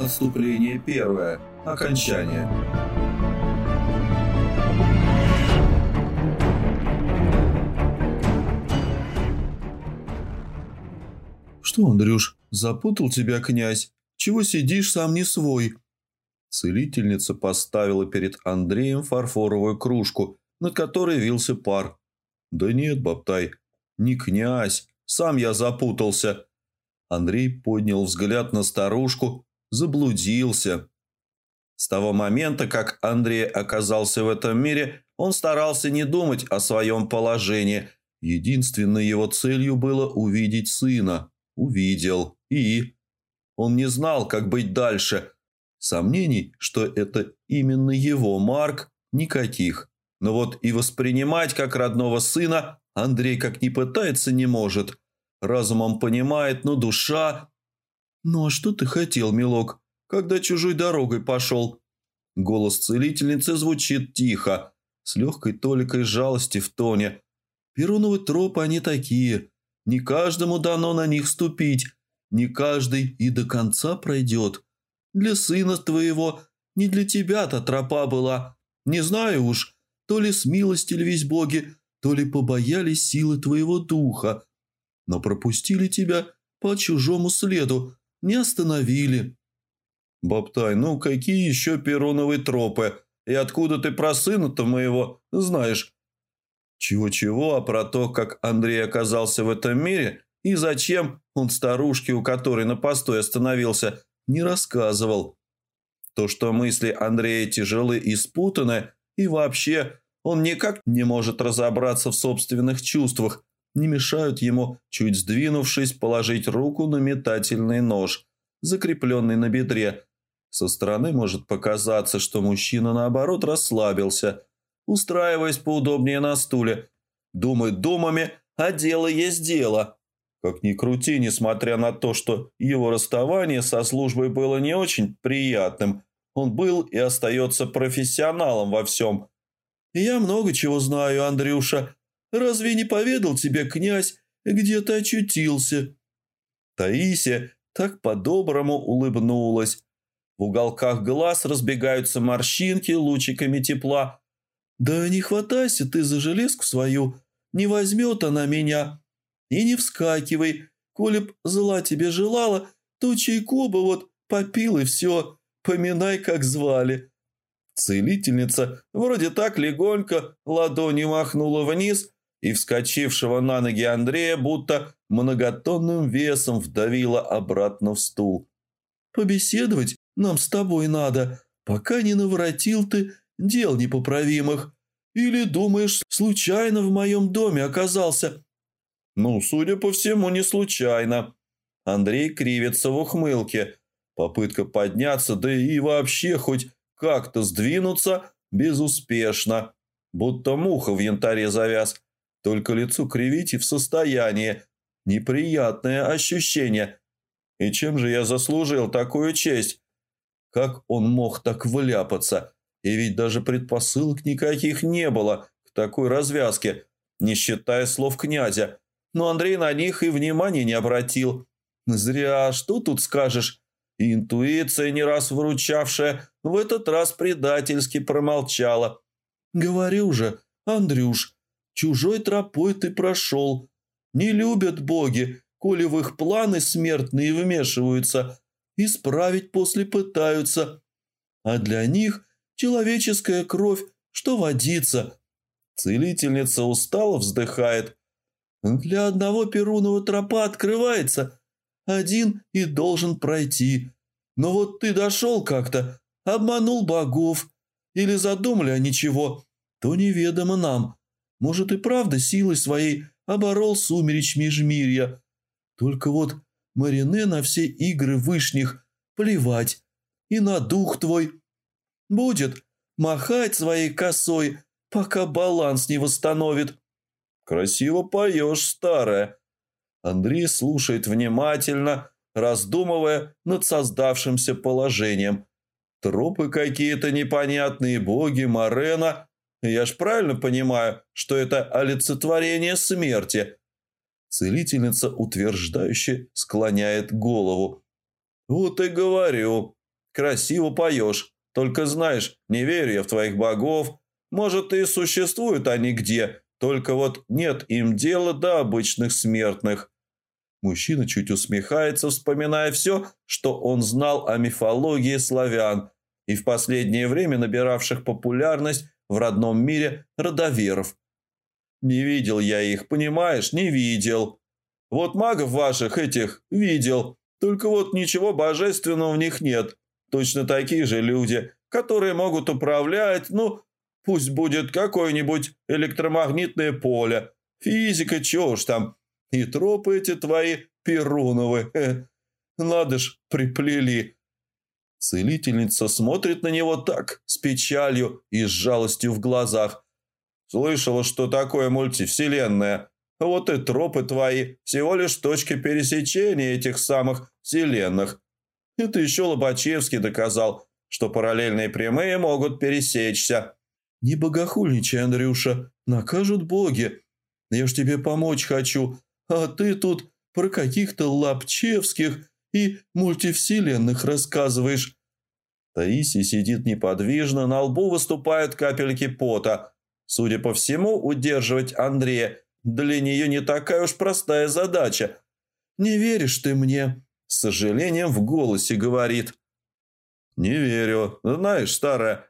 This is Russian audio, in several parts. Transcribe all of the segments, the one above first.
Отступление первое. Окончание. «Что, Андрюш, запутал тебя князь? Чего сидишь, сам не свой?» Целительница поставила перед Андреем фарфоровую кружку, над которой вился пар. «Да нет, Бабтай, не князь, сам я запутался». Андрей поднял взгляд на старушку, заблудился. С того момента, как Андрей оказался в этом мире, он старался не думать о своем положении. Единственной его целью было увидеть сына. Увидел. И... Он не знал, как быть дальше. Сомнений, что это именно его Марк, никаких. Но вот и воспринимать как родного сына Андрей как не пытается, не может. Разумом понимает, но душа... «Ну а что ты хотел, милок, когда чужой дорогой пошел?» Голос целительницы звучит тихо, с легкой толикой жалости в тоне. «Перуновы тропы они такие. Не каждому дано на них ступить. Не каждый и до конца пройдет. Для сына твоего, не для тебя-то тропа была. Не знаю уж, то ли смилостились боги, то ли побоялись силы твоего духа. Но пропустили тебя по чужому следу, не остановили. Бабтай, ну какие еще перуновые тропы? И откуда ты про сына-то моего знаешь? Чего-чего, а про то, как Андрей оказался в этом мире и зачем он старушке, у которой на постой остановился, не рассказывал. То, что мысли Андрея тяжелы и спутаны, и вообще он никак не может разобраться в собственных чувствах, не мешают ему, чуть сдвинувшись, положить руку на метательный нож, закрепленный на бедре. Со стороны может показаться, что мужчина, наоборот, расслабился, устраиваясь поудобнее на стуле. Думает думами, а дело есть дело. Как ни крути, несмотря на то, что его расставание со службой было не очень приятным, он был и остается профессионалом во всем. «Я много чего знаю, Андрюша», Разве не поведал тебе князь, где ты очутился?» Таисия так по-доброму улыбнулась. В уголках глаз разбегаются морщинки лучиками тепла. «Да не хватайся ты за железку свою, не возьмет она меня. И не вскакивай, коли б зла тебе желала, то чайку бы вот попил и все, поминай, как звали». Целительница вроде так легонько ладонью махнула вниз, и вскочившего на ноги Андрея будто многотонным весом вдавила обратно в стул. «Побеседовать нам с тобой надо, пока не наворотил ты дел непоправимых. Или думаешь, случайно в моем доме оказался?» «Ну, судя по всему, не случайно». Андрей кривится в ухмылке. Попытка подняться, да и вообще хоть как-то сдвинуться, безуспешно. Будто муха в янтаре завяз. Только лицо кривить и в состоянии. Неприятное ощущение. И чем же я заслужил такую честь? Как он мог так вляпаться? И ведь даже предпосылок никаких не было к такой развязке, не считая слов князя. Но Андрей на них и внимания не обратил. Зря, что тут скажешь? Интуиция, не раз выручавшая, в этот раз предательски промолчала. «Говорю же, Андрюш, Чужой тропой ты прошел. Не любят боги, коли в их планы смертные вмешиваются. Исправить после пытаются. А для них человеческая кровь, что водится. Целительница устало вздыхает. Для одного перунова тропа открывается. Один и должен пройти. Но вот ты дошел как-то, обманул богов. Или задумали они чего, то неведомо нам. Может и правда силой своей оборол сумереч межмирья. Только вот Марине на все игры вышних плевать. И на дух твой. Будет махать своей косой, пока баланс не восстановит. Красиво поешь, старая. Андрей слушает внимательно, раздумывая над создавшимся положением. Тропы какие-то непонятные, боги, Марена я ж правильно понимаю, что это олицетворение смерти. Целительница утверждающе склоняет голову. «Вот и говорю. Красиво поешь. Только знаешь, не верю я в твоих богов. Может, и существуют они где, только вот нет им дела до обычных смертных». Мужчина чуть усмехается, вспоминая все, что он знал о мифологии славян и в последнее время набиравших популярность в родном мире родоверов. Не видел я их, понимаешь, не видел. Вот магов ваших этих видел, только вот ничего божественного в них нет. Точно такие же люди, которые могут управлять, ну, пусть будет какое-нибудь электромагнитное поле, физика, чего уж там. И тропы эти твои перуновы, надо ж, приплели. Целительница смотрит на него так, с печалью и с жалостью в глазах, Слышала, что такое мультивселенная. Вот и тропы твои всего лишь точки пересечения этих самых вселенных. Это еще Лобачевский доказал, что параллельные прямые могут пересечься. Не богохульничай, Андрюша, накажут боги. Я ж тебе помочь хочу, а ты тут про каких-то Лобчевских и мультивселенных рассказываешь. Таисия сидит неподвижно, на лбу выступают капельки пота – Судя по всему, удерживать Андрея для нее не такая уж простая задача. «Не веришь ты мне?» – с сожалением в голосе говорит. «Не верю. Знаешь, старая...»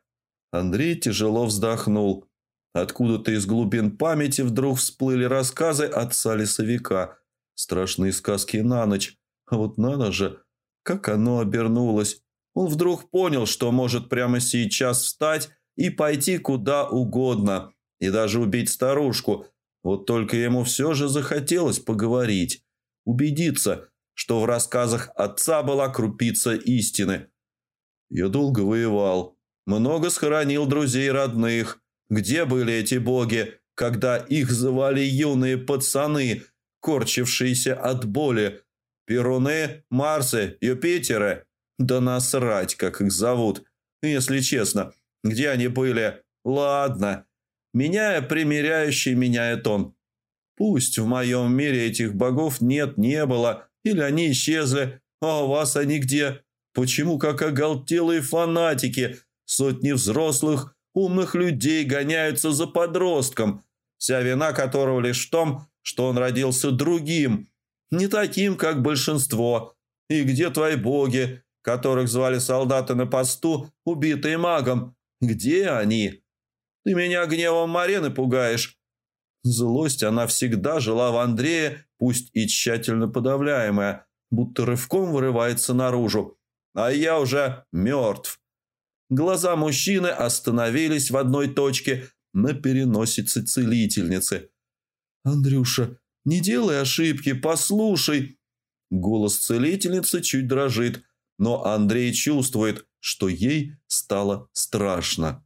Андрей тяжело вздохнул. Откуда-то из глубин памяти вдруг всплыли рассказы отца лесовика. Страшные сказки на ночь. А вот надо же, как оно обернулось. Он вдруг понял, что может прямо сейчас встать и пойти куда угодно, и даже убить старушку. Вот только ему все же захотелось поговорить, убедиться, что в рассказах отца была крупица истины. Я долго воевал, много схоронил друзей родных. Где были эти боги, когда их звали юные пацаны, корчившиеся от боли? Перуны, Марсы, Юпитеры? Да насрать, как их зовут. Если честно, где они были? Ладно. Меняя примиряющий, меняет он. Пусть в моем мире этих богов нет, не было, или они исчезли, а у вас они где? Почему, как оголтелые фанатики, сотни взрослых, умных людей гоняются за подростком, вся вина которого лишь в том, что он родился другим, не таким, как большинство. И где твои боги, которых звали солдаты на посту, убитые магом, где они? Ты меня гневом Марены пугаешь. Злость, она всегда жила в Андрее, пусть и тщательно подавляемая, будто рывком вырывается наружу. А я уже мертв. Глаза мужчины остановились в одной точке на переносице целительницы. «Андрюша, не делай ошибки, послушай!» Голос целительницы чуть дрожит, но Андрей чувствует, что ей стало страшно.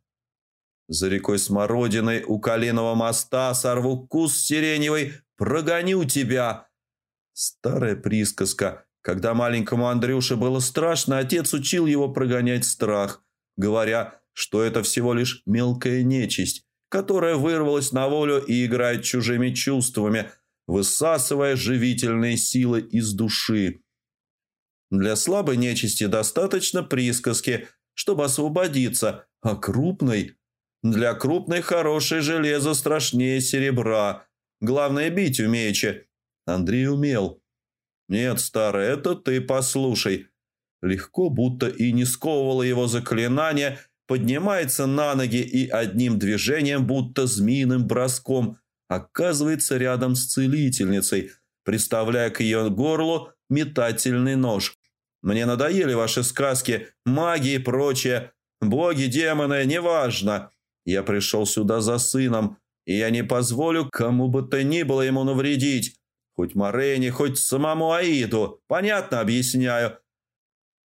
За рекой Смородиной у Калиного моста сорву куст сиреневый, прогоню тебя. Старая присказка. Когда маленькому Андрюше было страшно, отец учил его прогонять страх, говоря, что это всего лишь мелкая нечисть, которая вырвалась на волю и играет чужими чувствами, высасывая живительные силы из души. Для слабой нечисти достаточно присказки, чтобы освободиться, а крупной... Для крупной хорошее железо страшнее серебра. Главное бить умеючи. Андрей умел. Нет, старый, это ты послушай. Легко, будто и не сковывало его заклинание, поднимается на ноги и одним движением, будто змеиным броском, оказывается рядом с целительницей, приставляя к ее горлу метательный нож. Мне надоели ваши сказки, маги и прочее. Боги, демоны, неважно. Я пришел сюда за сыном, и я не позволю кому бы то ни было ему навредить. Хоть Морене, хоть самому Аиду. Понятно объясняю.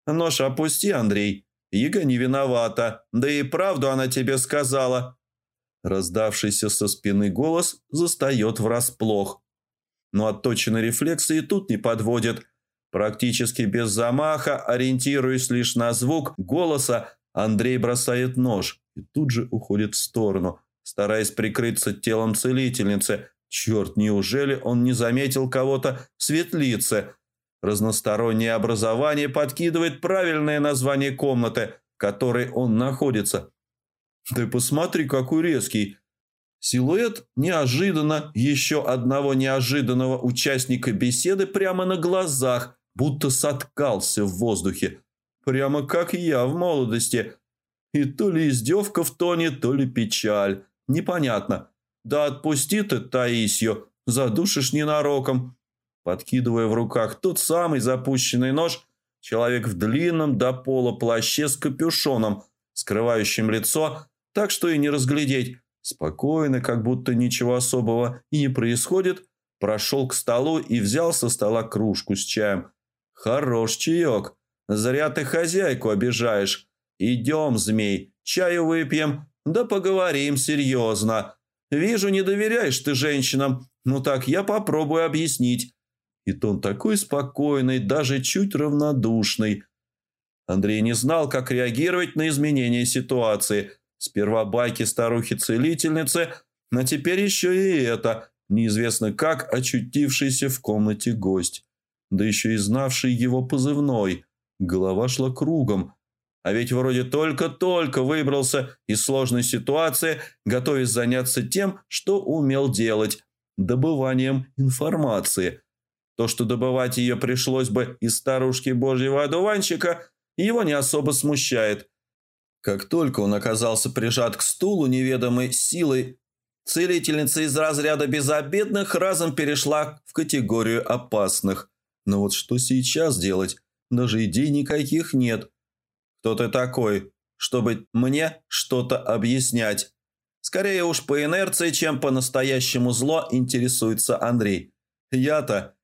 Нож опусти, Андрей. Ига не виновата. Да и правду она тебе сказала. Раздавшийся со спины голос застает врасплох. Но отточенные рефлексы и тут не подводят. Практически без замаха, ориентируясь лишь на звук голоса, Андрей бросает нож и тут же уходит в сторону, стараясь прикрыться телом целительницы, Черт, неужели он не заметил кого-то в светлице? Разностороннее образование подкидывает правильное название комнаты, в которой он находится. Ты посмотри, какой резкий. Силуэт неожиданно еще одного неожиданного участника беседы прямо на глазах, будто соткался в воздухе. Прямо как я в молодости. И то ли издевка в тоне, то ли печаль. Непонятно. Да отпусти ты Таисью, задушишь ненароком. Подкидывая в руках тот самый запущенный нож, человек в длинном до пола плаще с капюшоном, скрывающим лицо, так что и не разглядеть. Спокойно, как будто ничего особого и не происходит, прошел к столу и взял со стола кружку с чаем. Хорош чаек. Зря ты хозяйку обижаешь. Идем, змей, чаю выпьем, да поговорим серьезно. Вижу, не доверяешь ты женщинам. Ну так я попробую объяснить. И тон такой спокойный, даже чуть равнодушный. Андрей не знал, как реагировать на изменение ситуации. Сперва байки старухи-целительницы, но теперь еще и это, неизвестно как очутившийся в комнате гость. Да еще и знавший его позывной. Голова шла кругом. А ведь вроде только-только выбрался из сложной ситуации, готовясь заняться тем, что умел делать – добыванием информации. То, что добывать ее пришлось бы из старушки божьего одуванчика, его не особо смущает. Как только он оказался прижат к стулу неведомой силой, целительница из разряда безобедных разом перешла в категорию опасных. Но вот что сейчас делать? Даже идей никаких нет – кто ты такой, чтобы мне что-то объяснять? Скорее уж по инерции, чем по-настоящему зло интересуется Андрей. Я-то...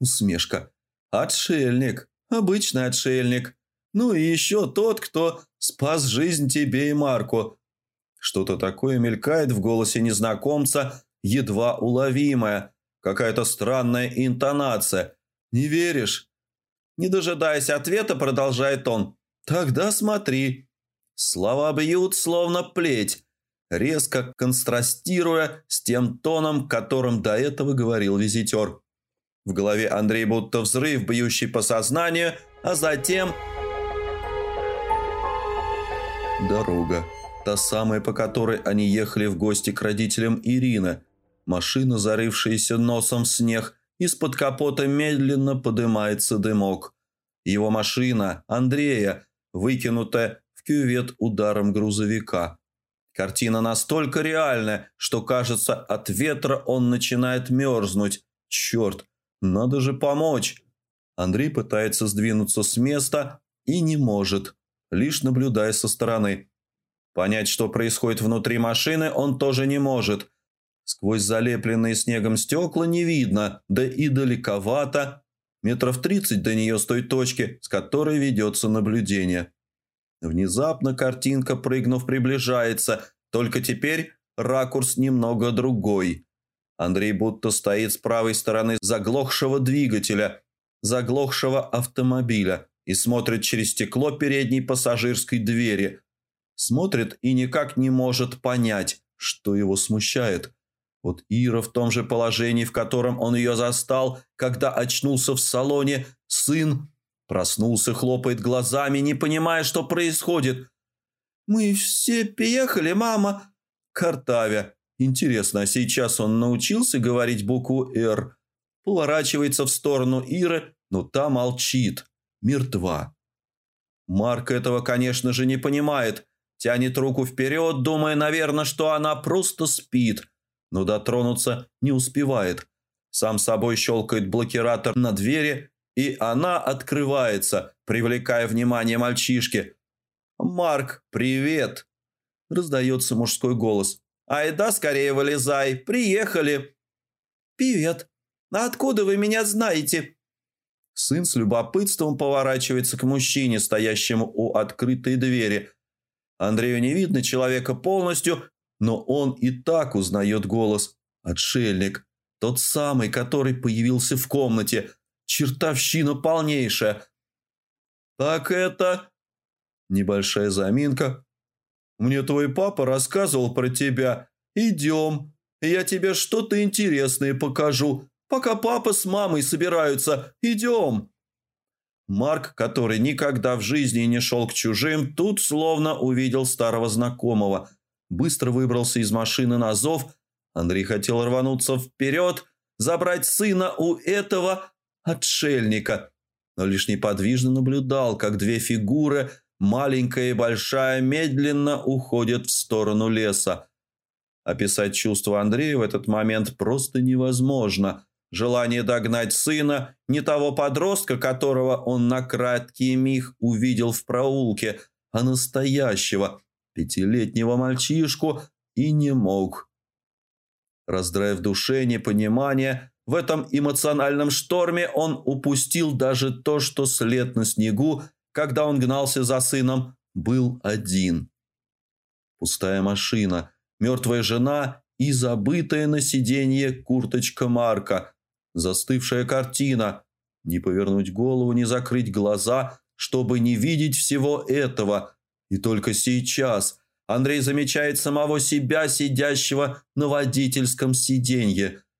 Усмешка. Отшельник. Обычный отшельник. Ну и еще тот, кто спас жизнь тебе и Марку. Что-то такое мелькает в голосе незнакомца, едва уловимое. Какая-то странная интонация. Не веришь? Не дожидаясь ответа, продолжает он. Тогда смотри. Слова бьют, словно плеть, резко контрастируя с тем тоном, которым до этого говорил визитер. В голове Андрей будто взрыв, бьющий по сознанию, а затем... Дорога. Та самая, по которой они ехали в гости к родителям Ирины. Машина, зарывшаяся носом в снег, из-под капота медленно поднимается дымок. Его машина, Андрея, выкинутая в кювет ударом грузовика. Картина настолько реальная, что, кажется, от ветра он начинает мерзнуть. Черт, надо же помочь. Андрей пытается сдвинуться с места и не может, лишь наблюдая со стороны. Понять, что происходит внутри машины, он тоже не может. Сквозь залепленные снегом стекла не видно, да и далековато. Метров тридцать до нее с той точки, с которой ведется наблюдение. Внезапно картинка, прыгнув, приближается, только теперь ракурс немного другой. Андрей будто стоит с правой стороны заглохшего двигателя, заглохшего автомобиля и смотрит через стекло передней пассажирской двери. Смотрит и никак не может понять, что его смущает. Вот Ира в том же положении, в котором он ее застал, когда очнулся в салоне, сын. Проснулся, хлопает глазами, не понимая, что происходит. «Мы все приехали, мама!» Картавя. Интересно, а сейчас он научился говорить букву «Р»? Поворачивается в сторону Иры, но та молчит. Мертва. Марк этого, конечно же, не понимает. Тянет руку вперед, думая, наверное, что она просто спит – но дотронуться не успевает. Сам собой щелкает блокиратор на двери, и она открывается, привлекая внимание мальчишки. «Марк, привет!» – раздается мужской голос. «Айда, скорее вылезай, приехали!» «Привет! А откуда вы меня знаете?» Сын с любопытством поворачивается к мужчине, стоящему у открытой двери. Андрею не видно человека полностью, но он и так узнает голос. Отшельник. Тот самый, который появился в комнате. Чертовщина полнейшая. «Так это...» Небольшая заминка. «Мне твой папа рассказывал про тебя. Идем». Я тебе что-то интересное покажу, пока папа с мамой собираются. Идем!» Марк, который никогда в жизни не шел к чужим, тут словно увидел старого знакомого. Быстро выбрался из машины на зов. Андрей хотел рвануться вперед, забрать сына у этого отшельника, но лишь неподвижно наблюдал, как две фигуры, маленькая и большая, медленно уходят в сторону леса. Описать чувства Андрея в этот момент просто невозможно. Желание догнать сына, не того подростка, которого он на краткий миг увидел в проулке, а настоящего, пятилетнего мальчишку, и не мог. Раздрай в душе, непонимание, в этом эмоциональном шторме он упустил даже то, что след на снегу, когда он гнался за сыном, был один. Пустая машина, мертвая жена и забытая на сиденье курточка Марка, застывшая картина. Не повернуть голову, не закрыть глаза, чтобы не видеть всего этого. И только сейчас Андрей замечает самого себя, сидящего на водительском сиденье –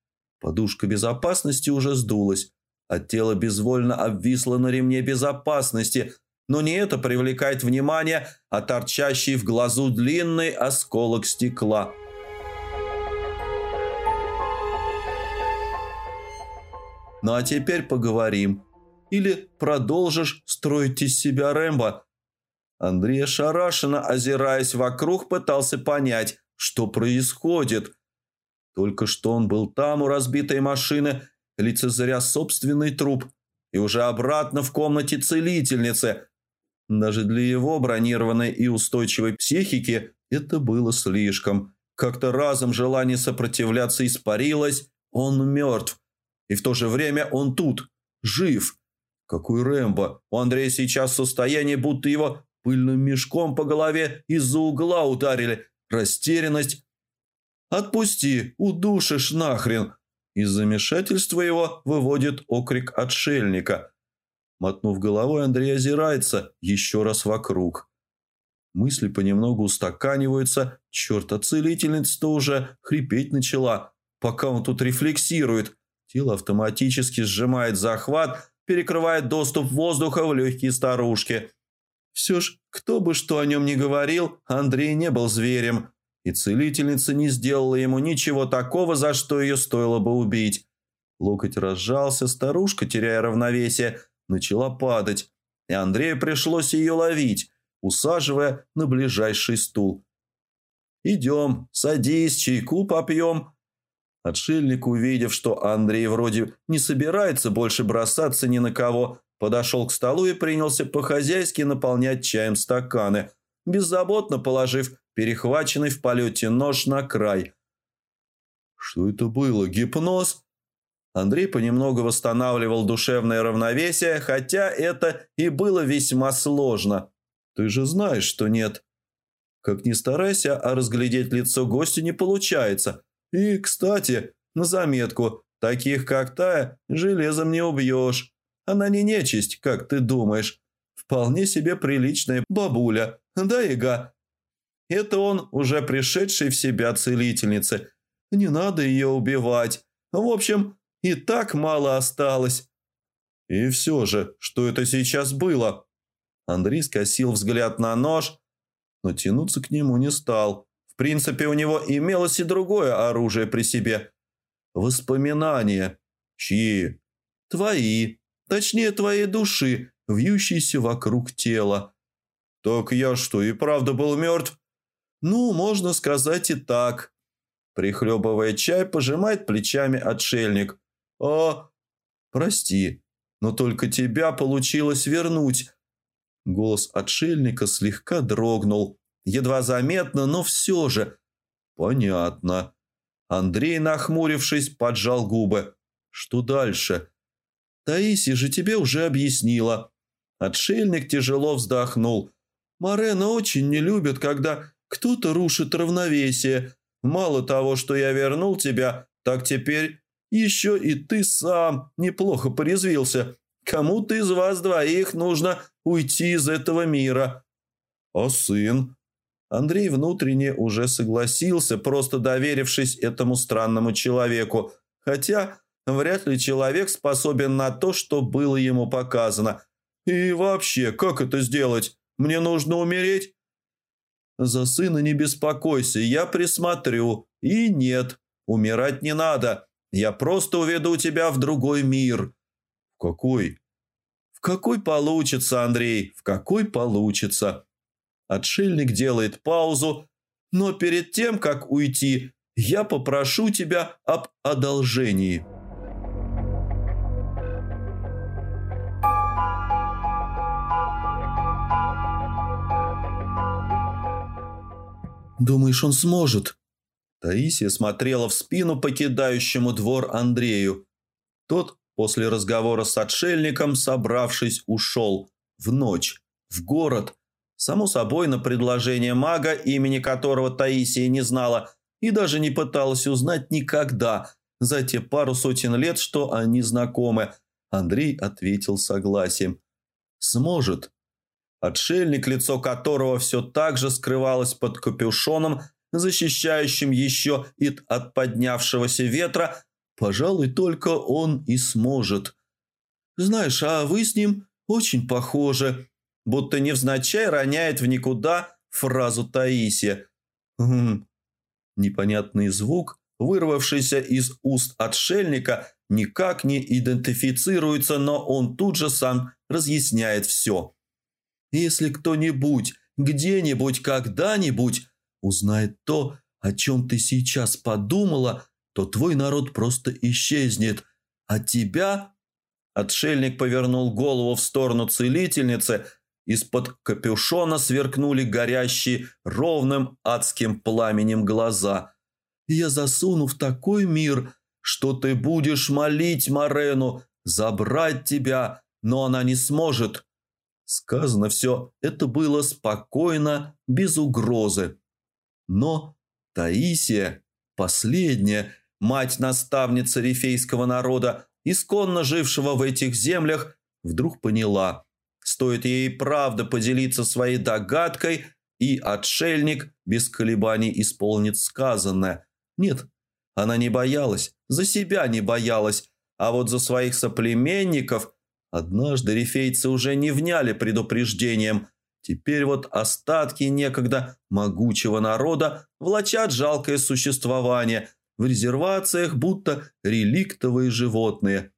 Подушка безопасности уже сдулась, а тело безвольно обвисло на ремне безопасности, но не это привлекает внимание, а торчащий в глазу длинный осколок стекла. Ну а теперь поговорим. Или продолжишь строить из себя Рэмбо? Андрей ошарашенно, озираясь вокруг, пытался понять, что происходит – только что он был там, у разбитой машины, лицезря собственный труп, и уже обратно в комнате целительницы. Даже для его бронированной и устойчивой психики это было слишком. Как-то разом желание сопротивляться испарилось, он мертв. И в то же время он тут, жив. Какой Рэмбо. У Андрея сейчас состояние, будто его пыльным мешком по голове из-за угла ударили. Растерянность, «Отпусти, удушишь нахрен!» Из замешательства его выводит окрик отшельника. Мотнув головой, Андрей озирается еще раз вокруг. Мысли понемногу устаканиваются. Черт, а целительница-то уже хрипеть начала, пока он тут рефлексирует. Тело автоматически сжимает захват, перекрывает доступ воздуха в легкие старушки. Все ж, кто бы что о нем ни говорил, Андрей не был зверем. И целительница не сделала ему ничего такого, за что ее стоило бы убить. Локоть разжался, старушка, теряя равновесие, начала падать, и Андрею пришлось ее ловить, усаживая на ближайший стул. «Идем, садись, чайку попьем». Отшельник, увидев, что Андрей вроде не собирается больше бросаться ни на кого, подошел к столу и принялся по-хозяйски наполнять чаем стаканы, беззаботно положив перехваченный в полете нож на край. Что это было? Гипноз? Андрей понемногу восстанавливал душевное равновесие, хотя это и было весьма сложно. Ты же знаешь, что нет. Как ни старайся, а разглядеть лицо гостя не получается. И, кстати, на заметку, таких как Тая железом не убьешь. Она не нечисть, как ты думаешь. Вполне себе приличная бабуля. Да, Ига? Это он, уже пришедший в себя целительницы. Не надо ее убивать. В общем, и так мало осталось. И все же, что это сейчас было? Андрей скосил взгляд на нож, но тянуться к нему не стал. В принципе, у него имелось и другое оружие при себе. Воспоминания. Чьи? Твои. Точнее, твоей души, вьющиеся вокруг тела. Так я что, и правда был мертв? Ну, можно сказать и так. Прихлебывая чай, пожимает плечами отшельник. О, прости, но только тебя получилось вернуть. Голос отшельника слегка дрогнул. Едва заметно, но все же. Понятно. Андрей, нахмурившись, поджал губы. Что дальше? Таисия же тебе уже объяснила. Отшельник тяжело вздохнул. Марена очень не любит, когда кто-то рушит равновесие. Мало того, что я вернул тебя, так теперь еще и ты сам неплохо порезвился. Кому-то из вас двоих нужно уйти из этого мира. А сын? Андрей внутренне уже согласился, просто доверившись этому странному человеку, хотя вряд ли человек способен на то, что было ему показано. И вообще, как это сделать? Мне нужно умереть? За сына не беспокойся, я присмотрю. И нет, умирать не надо. Я просто уведу тебя в другой мир. В какой? В какой получится, Андрей, в какой получится. Отшельник делает паузу, но перед тем, как уйти, я попрошу тебя об одолжении. «Думаешь, он сможет?» Таисия смотрела в спину покидающему двор Андрею. Тот, после разговора с отшельником, собравшись, ушел. В ночь. В город. Само собой, на предложение мага, имени которого Таисия не знала и даже не пыталась узнать никогда, за те пару сотен лет, что они знакомы, Андрей ответил согласием. «Сможет». Отшельник, лицо которого все так же скрывалось под капюшоном, защищающим еще и от поднявшегося ветра, пожалуй, только он и сможет. «Знаешь, а вы с ним очень похожи», будто невзначай роняет в никуда фразу Таисия. «Хм». Непонятный звук, вырвавшийся из уст отшельника, никак не идентифицируется, но он тут же сам разъясняет все. «Если кто-нибудь, где-нибудь, когда-нибудь узнает то, о чем ты сейчас подумала, то твой народ просто исчезнет, а тебя...» Отшельник повернул голову в сторону целительницы – из-под капюшона сверкнули горящие ровным адским пламенем глаза. «Я засуну в такой мир, что ты будешь молить Марену забрать тебя, но она не сможет». Сказано все это было спокойно, без угрозы. Но Таисия, последняя, мать-наставница рифейского народа, исконно жившего в этих землях, вдруг поняла – Стоит ей правда поделиться своей догадкой, и отшельник без колебаний исполнит сказанное. Нет, она не боялась, за себя не боялась, а вот за своих соплеменников однажды рифейцы уже не вняли предупреждением. Теперь вот остатки некогда могучего народа влачат жалкое существование в резервациях, будто реликтовые животные.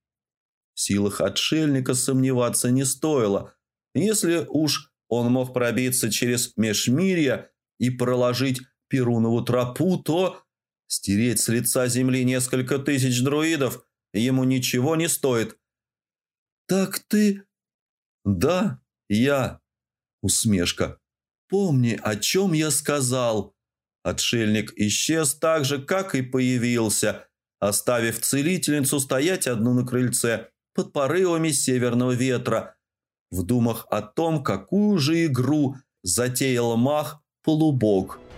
В силах отшельника сомневаться не стоило. Если уж он мог пробиться через межмирье и проложить Перунову тропу, то стереть с лица земли несколько тысяч друидов ему ничего не стоит. «Так ты...» «Да, я...» Усмешка. «Помни, о чем я сказал». Отшельник исчез так же, как и появился, оставив целительницу стоять одну на крыльце под порывами северного ветра, в думах о том, какую же игру затеял мах полубог –